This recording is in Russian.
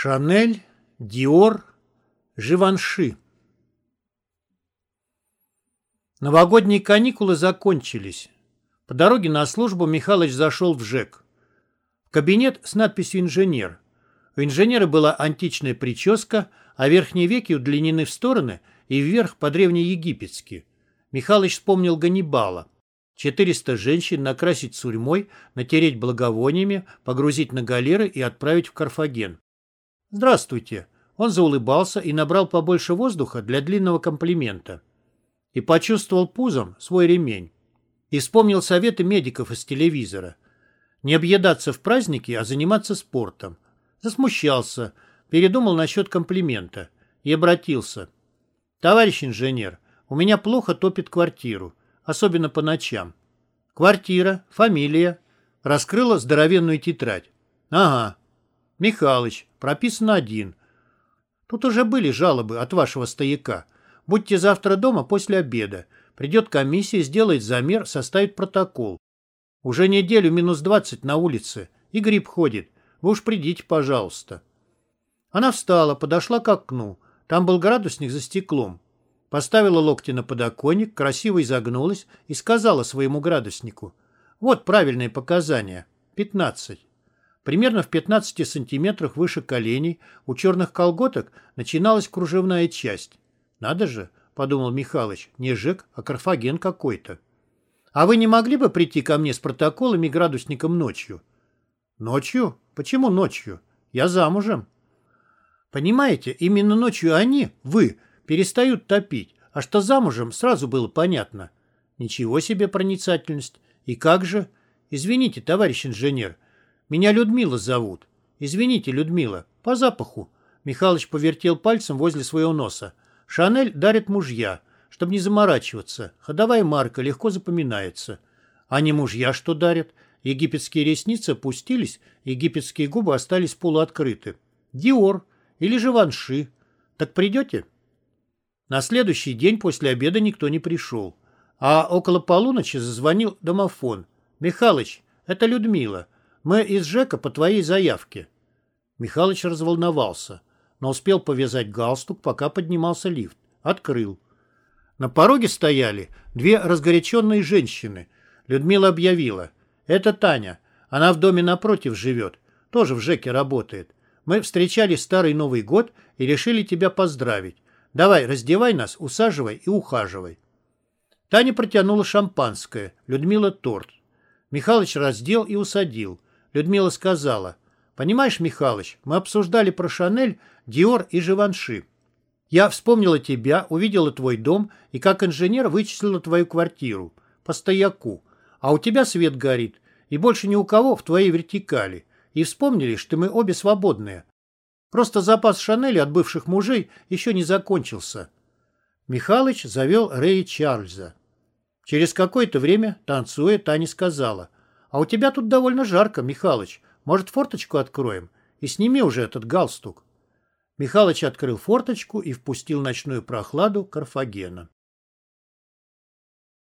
Шанель, Диор, Живанши. Новогодние каникулы закончились. По дороге на службу Михалыч зашел в ЖЭК. В кабинет с надписью «Инженер». У инженера была античная прическа, а верхние веки удлинены в стороны и вверх по-древнеегипетски. Михалыч вспомнил Ганнибала. 400 женщин накрасить сурьмой, натереть благовониями, погрузить на галеры и отправить в Карфаген. «Здравствуйте». Он заулыбался и набрал побольше воздуха для длинного комплимента. И почувствовал пузом свой ремень. И вспомнил советы медиков из телевизора. Не объедаться в празднике, а заниматься спортом. Засмущался, передумал насчет комплимента и обратился. «Товарищ инженер, у меня плохо топит квартиру, особенно по ночам. Квартира, фамилия». Раскрыла здоровенную тетрадь. «Ага, Михалыч, прописан один. Тут уже были жалобы от вашего стояка. Будьте завтра дома после обеда. Придет комиссия, сделает замер, составит протокол. Уже неделю минус двадцать на улице, и гриб ходит. Вы уж придите, пожалуйста. Она встала, подошла к окну. Там был градусник за стеклом. Поставила локти на подоконник, красиво изогнулась и сказала своему градуснику. Вот правильные показания. Пятнадцать. Примерно в 15 сантиметрах выше коленей у черных колготок начиналась кружевная часть. «Надо же», — подумал Михалыч, — «не ЖЭК, а Карфаген какой-то». «А вы не могли бы прийти ко мне с протоколами градусником ночью?» «Ночью? Почему ночью? Я замужем». «Понимаете, именно ночью они, вы, перестают топить, а что замужем, сразу было понятно». «Ничего себе проницательность! И как же? Извините, товарищ инженер, — меня Людмила зовут. Извините, Людмила, по запаху. Михалыч повертел пальцем возле своего носа. Шанель дарит мужья, чтобы не заморачиваться. Ходовая марка легко запоминается. А не мужья что дарят? Египетские ресницы опустились, египетские губы остались полуоткрыты. Диор или же Ванши. Так придете? На следующий день после обеда никто не пришел. А около полуночи зазвонил домофон. «Михалыч, это Людмила. Мы из ЖЭКа по твоей заявке». Михалыч разволновался, но успел повязать галстук, пока поднимался лифт. Открыл. На пороге стояли две разгоряченные женщины. Людмила объявила. «Это Таня. Она в доме напротив живет. Тоже в ЖЭКе работает. Мы встречали старый Новый год и решили тебя поздравить. Давай, раздевай нас, усаживай и ухаживай». Таня протянула шампанское, Людмила торт. Михалыч раздел и усадил. Людмила сказала, «Понимаешь, Михалыч, мы обсуждали про Шанель, Диор и Живанши. Я вспомнила тебя, увидела твой дом и как инженер вычислила твою квартиру по стояку. А у тебя свет горит, и больше ни у кого в твоей вертикали. И вспомнили, что мы обе свободные. Просто запас Шанели от бывших мужей еще не закончился». Михалыч завел Рэя Чарльза. Через какое-то время, танцуя, Таня сказала – а у тебя тут довольно жарко, Михалыч. Может, форточку откроем? И сними уже этот галстук. Михалыч открыл форточку и впустил ночную прохладу Карфагена.